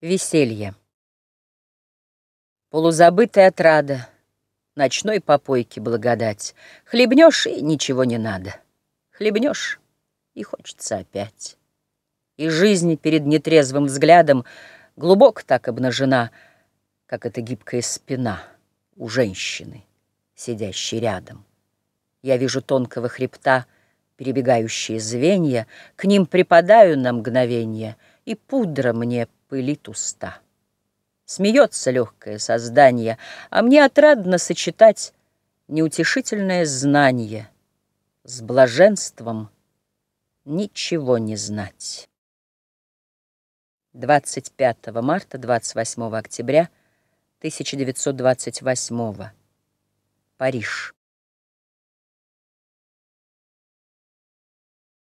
Веселье. Полузабытая отрада, Ночной попойки благодать. Хлебнешь, и ничего не надо. Хлебнешь, и хочется опять. И жизнь перед нетрезвым взглядом Глубоко так обнажена, Как эта гибкая спина У женщины, сидящей рядом. Я вижу тонкого хребта, Перебегающие звенья, К ним припадаю на мгновенье, И пудра мне пылит уста. Смеется легкое создание, А мне отрадно сочетать Неутешительное знание С блаженством ничего не знать. 25 марта, 28 октября 1928 Париж.